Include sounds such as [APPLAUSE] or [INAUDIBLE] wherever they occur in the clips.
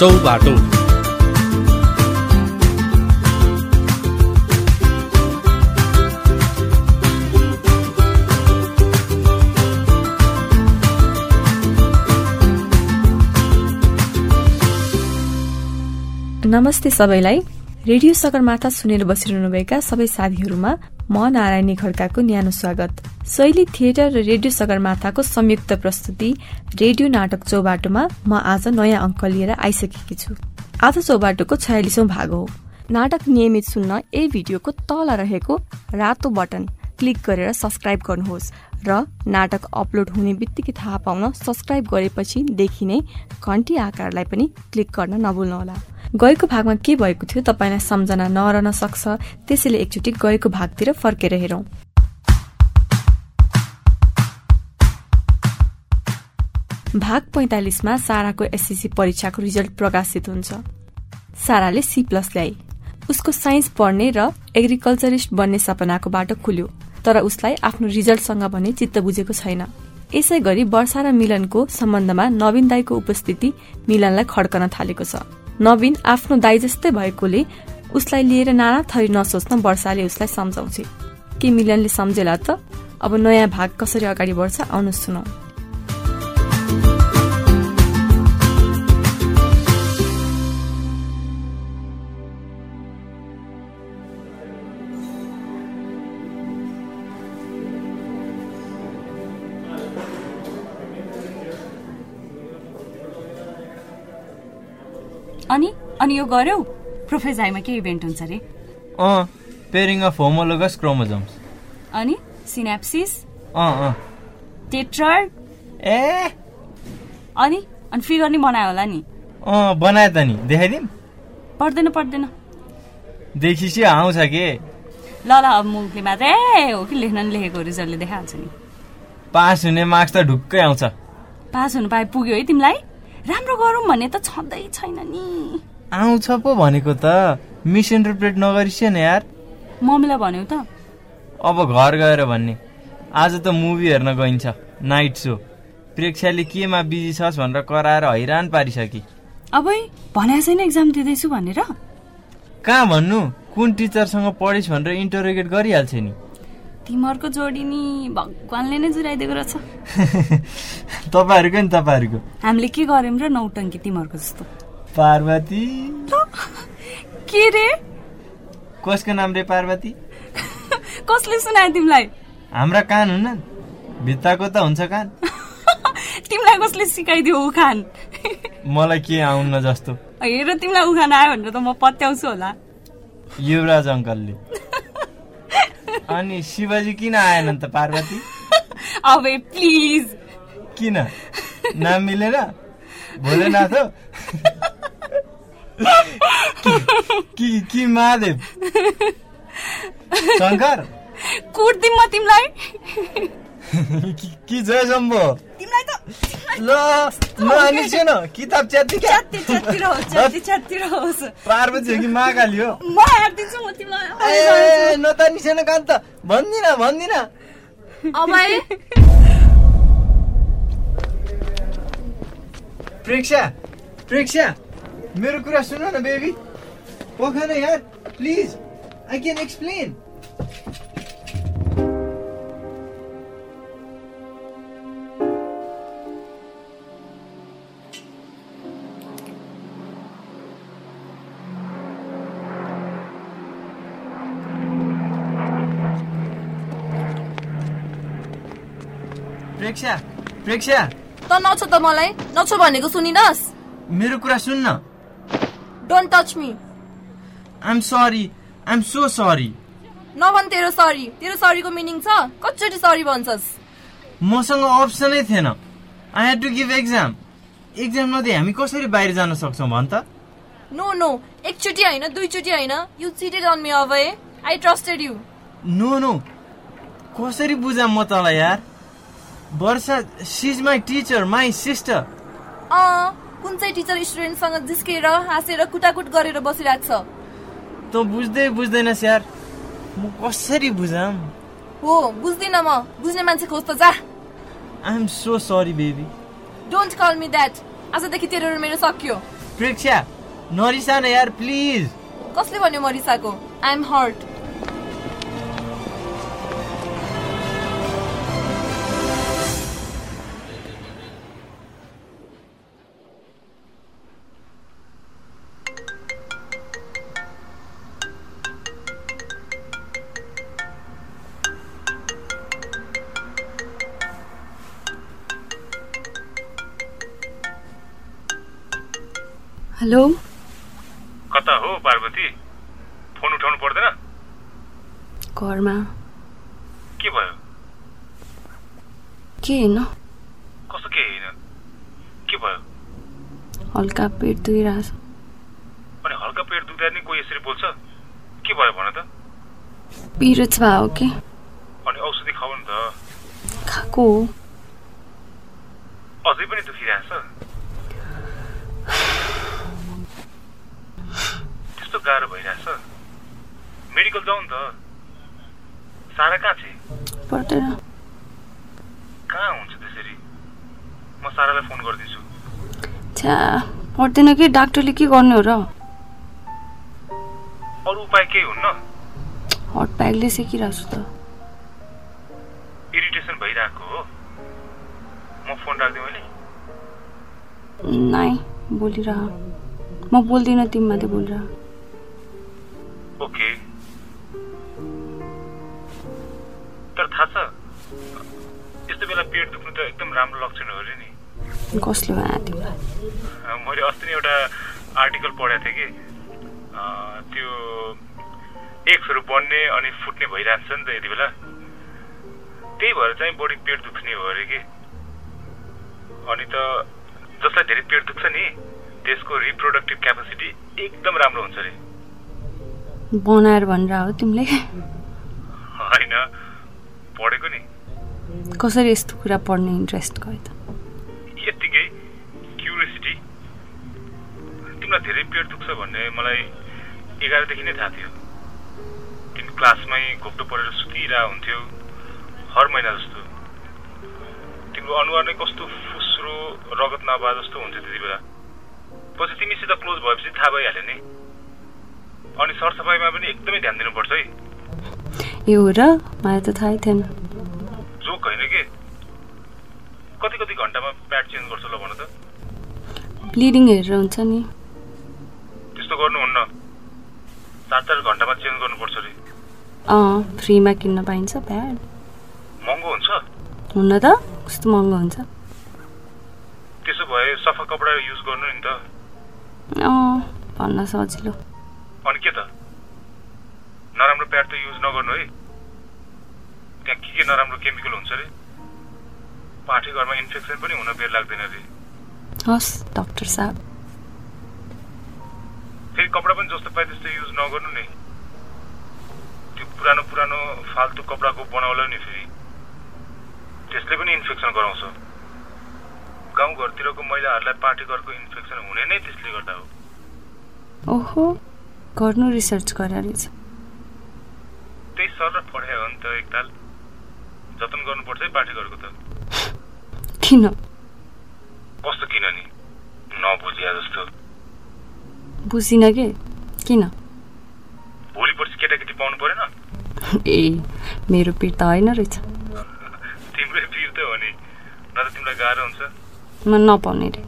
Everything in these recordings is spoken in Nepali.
चौबाटो नमस्ते सबैलाई। रेडियो सगरमाथा सुनेर बसिरहनुभएका सबै साथीहरूमा म नारायणी खड्काको न्यानो स्वागत। शैली थिएटर र रेडियो सगरमाथाको संयुक्त प्रस्तुति रेडियो नाटक चौबाटोमा म आज नयाँ अङ्क लिएर आइसकेकी छु। आज चौबाटोको छयालिसौं भाग हो। नाटक नियमित सुन्न यही भिडियोको तल रहेको रातो बटन क्लिक गरेर सब्सक्राइब गर्नुहोस् र नाटक अपलोड हुने बित्तिकै थाहा पाउन सब्सक्राइब गरेपछि देखिने घन्टी आकारलाई पनि क्लिक गर्न नभुल्नुहोला। गएको भागमा के भएको थियो तपाईँलाई सम्झना नरहन सक्छ। त्यसैले एकचोटि गएको भागतिर फर्केर हेरौँ। भाग पैँतालिसमा साराको एसएससी परीक्षाको रिजल्ट प्रकाशित हुन्छ। साराले सी प्लस ल्याए उसको साइन्स पढ्ने र एग्रिकल्चरिस्ट बन्ने सपनाको बाटो खुल्यो तर उसलाई आफ्नो रिजल्टसँग भने चित्त बुझेको छैन। यसै गरी वर्षा र मिलनको सम्बन्धमा नवीन दाईको उपस्थिति मिलनलाई खड्कन थालेको छ। नवीन आफ्नो दाई जस्तै भएकोले उसलाई लिएर नाना थरी नसोच्न वर्षाले उसलाई सम्झाउँछ। के मिलनले सम्झेला त? अब नयाँ भाग कसरी अगाडि बढ्छ आउनु सुनौ। अनि यो गर्यौ? प्रोफेजाइमा के इभेन्ट हुन्छ अरे अँ पेरिङ अफ होमोलोगस क्रोमोजोम्स अनि सिनेप्सिस अँ अँ। टेट्रर ए? अनि अनि फिगर नि बनायो होला नि। अँ बनाए त नि। देखाइदिउँ पर्दैन पर्दैन। देखिसी आउँछ के? ल ल अब मुखले मात्रै हो कि लेख्न नि लेखेको रिजल्टले देखाइहाल्छ नि। पास हुने मार्क्स त ढुक्कै आउँछ। पास हुनु पाए पुग्यो है तिमीलाई। राम्रो गरौँ भन्ने त छँदै छैन नि। आउँछ पो भनेको त। मिसइन्टरप्रेट नगरिस न यार। मम्मीलाई भन्यौ त। अब घर गएर भन्ने। आज त मुभी हेर्न गइन्छ नाइट सो। प्रेक्षाले केमा बिजी छस् भनेर कराएर हैरान पारिसके। अब भनेको छैन एक्जाम दिँदैछु भनेर? कहाँ भन्नु? कुन टिचरसँग पढिस् भनेर इन्टरोगेट गरिहाल्छ नि। तिमीहरूको जोडी नि भगवान्ले नै जुराइदिएको रहेछ। [LAUGHS] तपाईँहरूको नि तपाईँहरूको। हामीले के गर्यौँ र नौटङ्की तिमीहरूको जस्तो। पार्वती। के रे? कसको नाम रे पार्वती? कसले सुनायो तिमीलाई? हाम्रा कान हुन्न भित्ताको त हुन्छ कान। [LAUGHS] तिमीलाई कसले सिकाइदियो उखान? [LAUGHS] मलाई के आउन्न जस्तो? हेर तिमीलाई उखान आयो भनेर त म पत्याउँछु होला। युवराज अङ्कलले। [LAUGHS] अनि शिवजी किन आएनन् त पार्वती? अब प्लिज किन? नाम मिलेर? भोलेनाथ। हो कि- कि महादेव शङ्कर कुट्दिम म तिमीलाई कि- जय शम्भो तिमीलाई त ल ल अनि सुन किताब च्याति क्या च्यात्ती च्यात्ती रहोस् च्यात्ती च्यात्ती रहोस् पार्वती हो कि महाकाली हो म हेरिदिन्छु म तिमीलाई ए नतानी छैन कान त भन्दिन भन्दिन अब प्रेक्षा प्रेक्षा मेरो कुरा सुन न बेबी पखन यार please I can explain Preksha Preksha त नछु त मलाई नछु भनेको सुनिनस्। मेरो कुरा सुन्न। Don't touch me I'm sorry I'm so sorry नभन तेरो सरी तेरो सरीको मिनिङ छ? कचोटि सरी भन्छस्? मसँग अप्सनै थिएन। I had to give exam exam नदिए हामी कसरी बाहिर जान सक्छौँ भन् त? नो नो एकचोटि होइन दुईचोटि होइन। यु चिटेड अन मी अब I trusted you no no कसरी बुझाम म तँलाई यार? Barsha says my teacher my sister अँ। कुन चाहिँ टिचर स्टुडेन्टसँग जिस्केर हाँसेर कुटाकुट गरेर बसिरहेको छ? तँ बुझ्दै बुझ्दैनस् यार म कसरी बुझाम हो बुझ्दिन म। बुझ्ने मान्छे खोज त जा। I'm so sorry baby don't call me that आजदेखि तेरो मेरो सकियो। प्रेक्षा नरिसा न यार प्लिज। कसले भन्यो म रिसाको आई एम हर्ट हेलो? कता हो पार्वती? फोन उठाउनु पर्दैन? घरमा। के भयो? के होइन? कस्तो के होइन? के भयो? हल्का पेट दुखिरहेछ अनि हल्का पेट दुख्दा नि कोही यसरी बोल्छ? के भयो भन त? पिरियड्स भयो के? अनि औषधि खाऊ नि त। खाएको हो। अझै पनि दुखिरहेछ? त्यस्तो गाह्रो भइरहेछ। मेडिकल जाउँ त। सारा कहाँ छ? कहाँ हुन्छ त्यसरी? म सारालाई फोन गरिदिन्छु छ्या पर्दैन कि? डाक्टरले के गर्ने हो र? अरू उपाय केही हुन्न? हट प्याकले सेकिरहेको छु त। इरिटेसन भइरहेको हो। म फोन राख्दिएँ मैले नाइ बोलिरह। म बोल्दिनँ तिमी मात्रै बोलिरह। थाहा छ? यस्तो बेला पेट दुख्नु त एकदम राम्रो लक्षण हो अरे नि। कसले तिमीलाई मैले अस्ति नै एउटा आर्टिकल पढेको थिएँ कि। त्यो एक्सहरू बन्ने अनि फुट्ने भइरहन्छ नि त यति बेला। त्यही भएर चाहिँ बढी पेट दुख्ने हो अरे कि। अनि त जसलाई धेरै पेट दुख्छ नि त्यसको रिप्रोडक्टिभ क्यापासिटी एकदम राम्रो हुन्छ अरे बनाएर भनेर हो तिमीले? [LAUGHS] होइन। पढेको नि? कसरी यस्तो कुरा पढ्ने इन्ट्रेस्ट गयो त यत्तिकै क्युरियोसिटी तिमीलाई धेरै पेट दुख्छ भन्ने मलाई एघारदेखि नै थाहा थियो। तिमी क्लासमै घोप्टो परेर सुतिरह हुन्थ्यौ हर महिना जस्तो। तिम्रो अनुहार नै कस्तो फुस्रो रगत नभए जस्तो हुन्छ त्यति बेला। पछि तिमीसित क्लोज भएपछि थाहा भइहाल्यो नि। अनि सरसफाइमा पनि एकदमै ध्यान दिनुपर्छ है। हो र मलाई त थाहै थिएन जोक होइन के कति कति घन्टामा प्याड चेन्ज गर्छ ल भन त ब्लिडिङ हेरेर हुन्छ नि त्यस्तो गर्नुहुन्न चार चार घन्टामा चेन्ज गर्नुपर्छ अरे अँ फ्रीमा किन्न पाइन्छ प्याड महँगो हुन्छ हुन त कस्तो महँगो हुन्छ त्यसो भए सफा कपडा युज गर्नु नि त अँ भन्न सजिलो अनि के त नराम्रो प्याड त युज नगर्नु है। त्यहाँ के के नराम्रो केमिकल हुन्छ अरे पाठी घरमा इन्फेक्सन पनि हुन बेर लाग्दैन अरे हस् डक्टर साहब। फेरि कपडा पनि जस्तो पाए त्यस्तो युज नगर्नु नि। त्यो पुरानो पुरानो फाल्तु कपडाको बनाउला नि फेरि। त्यसले पनि इन्फेक्सन गराउँछ। गाउँघरतिरको महिलाहरूलाई पाठी घरको इन्फेक्सन हुने नै त्यसले गर्दा हो। ओहो गर्नु रिसर्च गरेर त्यही सर हो नि त एकताल। जतन गर्नुपर्छ है पाठी घरको त। किन? कस्तो किन नि? नबुझिया जस्तो। बुझिनँ के? किन? भोलि पर्सि केटाकेटी पाउनु परेन? [LAUGHS] ए मेरो पिर त होइन रहेछ। [LAUGHS] तिम्रै पिर त हो नि। न त तिमीलाई गाह्रो हुन्छ। म नपाउने रे।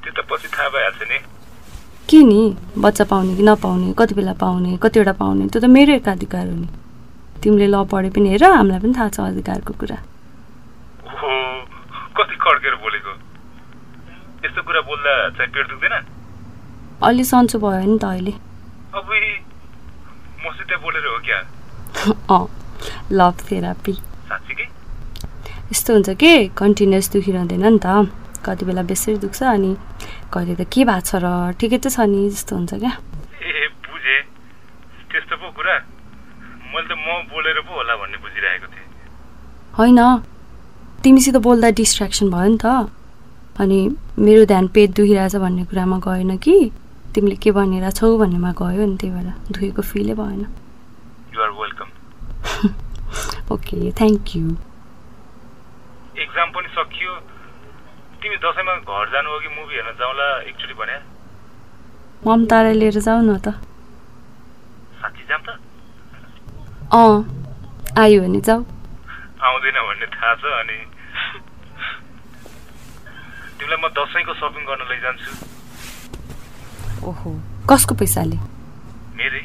त्यो त पछि थाहा भइहाल्छ नि। के नि? बच्चा पाउने कि नपाउने? कति बेला पाउने? कतिवटा पाउने? त्यो त मेरो एकाधिकार हो नि। तिमीले ल पढे पनि हेर हामीलाई पनि थाहा छ अधिकारको कुरा। ओहो कति कड्केर बोलेको? यस्तो कुरा बोल्दा चाहिँ पेट दुख्दैन? अलि सन्चो भयो नि त अहिले। अब मसित बोलेर हो क्या? [LAUGHS] अँ लभ थेरापी साँच्चीकै यस्तो हुन्छ के? कन्टिन्युस दुखिरहँदैन नि त। कति बेला बेसरी दुख्छ अनि कहिले त के भएको छ र ठिकै त छ नि जस्तो हुन्छ क्या। ए बुझेँ। त्यस्तो पो कुरा। मैले त म बोलेर पो होला भन्ने बुझिरहेको थिएँ। होइन। तिमीसित बोल्दा डिस्ट्र्याक्सन भयो नि त। अनि मेरो ध्यान पेट दुखिरहेछ भन्ने कुरामा गएन कि? तिमीले के भनेर छौ भन्नेमा गयो नि त्यही भएर दुखेको फिलै भएन। You're welcome okay thank you exam पनि सकियो। तिमी दसैँमा घर जानु हो कि मुभी हेर्न जाउँला एकचोटि भने? ममतालाई लिएर जाऊ न त। साँच्ची जाम त। अँ आयो भने जाऊ। आउँदैन भन्ने थाहा छ अनि। तिमीलाई म दसैँको सपिङ गर्न लैजान्छु। ओहो। कसको पैसाले? मेरै।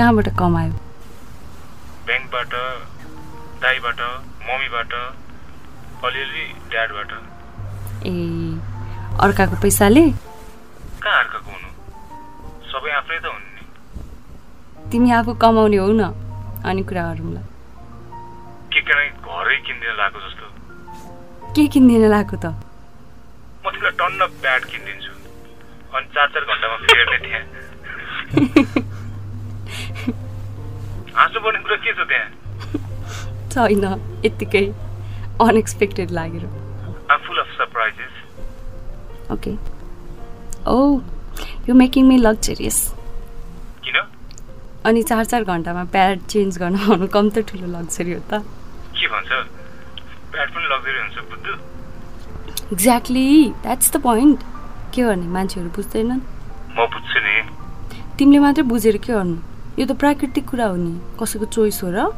कहाँबाट कमायो? ब्याङ्कबाट दाईबाट मम्मीबाट अलिअलि ड्याडबाट। ए अर्काको पैसाले? कहाँ अर्काको हुनु? सबै आफ्नै त हुन् नि। तिमी आफू कमाउने हौ न अनि कुरा गरौँला के घरै किनिदिन लगाएको जस्तो? के किनिदिन लगाएको त? म तिमीलाई टन्न प्याड किनिदिन्छु। अनि चार चार घन्टामा फेर्ने त्यहाँ [LAUGHS] हाँस्नु पर्ने कुरा के छ त्यहाँ? छैन यत्तिकै अनएक्सपेक्टेड लागेर I'm full of surprises okay oh you making me luxurious किन अनि चार चार घन्टामा प्याड चेन्ज गर्न [LAUGHS] आउनु कम त ठुलो लग्जरी हो त। के भन्छ? प्याड पनि लग्जरी हुन्छ बुद्धु। एक्ज्याक्टली द्याट्स द पोइन्ट के गर्ने? मान्छेहरू बुझ्दैनन्। म बुझ्छु नि। तिमीले मात्रै बुझेर के गर्नु? यो त प्राकृतिक कुरा हो नि। कसैको चोइस हो र?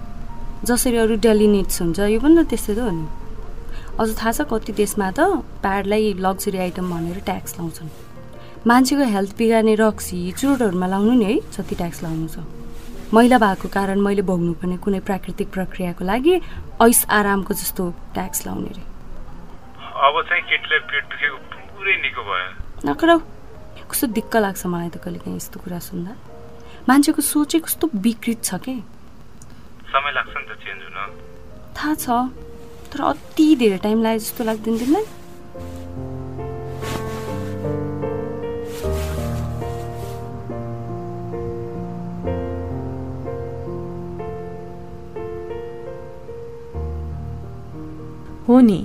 जसरी अरू डेली निड्स हुन्छ यो पनि त त्यस्तै त हो नि। अझ थाहा छ कति देशमा त प्याडलाई लग्जरी आइटम भनेर ट्याक्स लाउँछन्। मान्छेको हेल्थ बिगार्ने रक्सी चुरोटहरूमा लाउनु नि है जति ट्याक्स लाउनु छ। मैला भएको कारण मैले भोग्नुपर्ने कुनै प्राकृतिक प्रक्रियाको लागि ऐस आरामको जस्तो ट्याक्स लाउने रे। अब चाहिँ केटीलाई पेट दुखेको पुरै निको भयो। नकराउ। कस्तो दिक्क लाग्छ मलाई त कहिले काहीँ यस्तो कुरा सुन्दा। मान्छेको सोचै कस्तो विकृत छ के? समय लाग्छ नि त चेन्ज हुन। थाहा छ। तर अति धेरै टाइम लाग्यो जस्तो लाग्दैन तिमीलाई? हो नि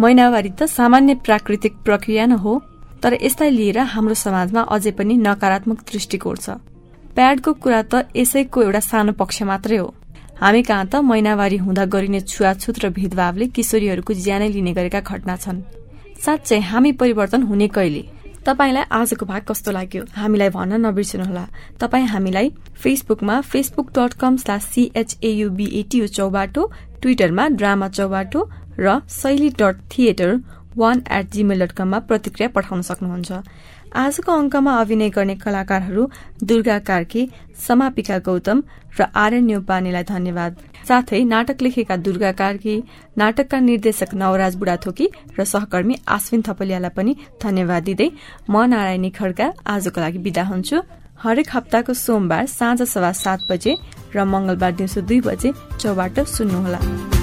महिनावारी त सामान्य प्राकृतिक प्रक्रिया न हो तर यसलाई लिएर हाम्रो समाजमा अझै पनि नकारात्मक दृष्टिकोण छ। प्याडको कुरा त यसैको एउटा सानो पक्ष मात्रै हो। हामी कहाँ त महिनावारी हुँदा गरिने छुवाछुत र भेदभावले किशोरीहरूको ज्यानै लिने गरेका घटना छन्। साँच्चै हामी परिवर्तन हुने कहिले? तपाईँलाई आजको भाग कस्तो लाग्यो? हामीलाई भन्न नबिर्सनुहोला। तपाईँ हामीलाई फेसबुकमा फेसबुक डट कम स्लास सिएचएयुबिएटियु चौबाटो ट्विटरमा ड्रामा चौबाटो र शैली dot theatre one eight Gmail dot कममा प्रतिक्रिया पठाउन सक्नुहुन्छ। आजको अङ्कमा अभिनय गर्ने कलाकारहरू दुर्गा कार्की समापिका गौतम र आर्यन न्यौपानेलाई धन्यवाद। साथै नाटक लेखेका दुर्गा कार्की नाटकका निर्देशक नवराज बुढाथोकी र सहकर्मी आश्विन थपलियालाई पनि धन्यवाद दिँदै म नारायणी खड्का आजको लागि विदा हुन्छु। हरेक हप्ताको सोमबार साँझ सवा सात बजे र मंगलबार दिउँसो दुई बजे चौबाट सुन्नुहोला।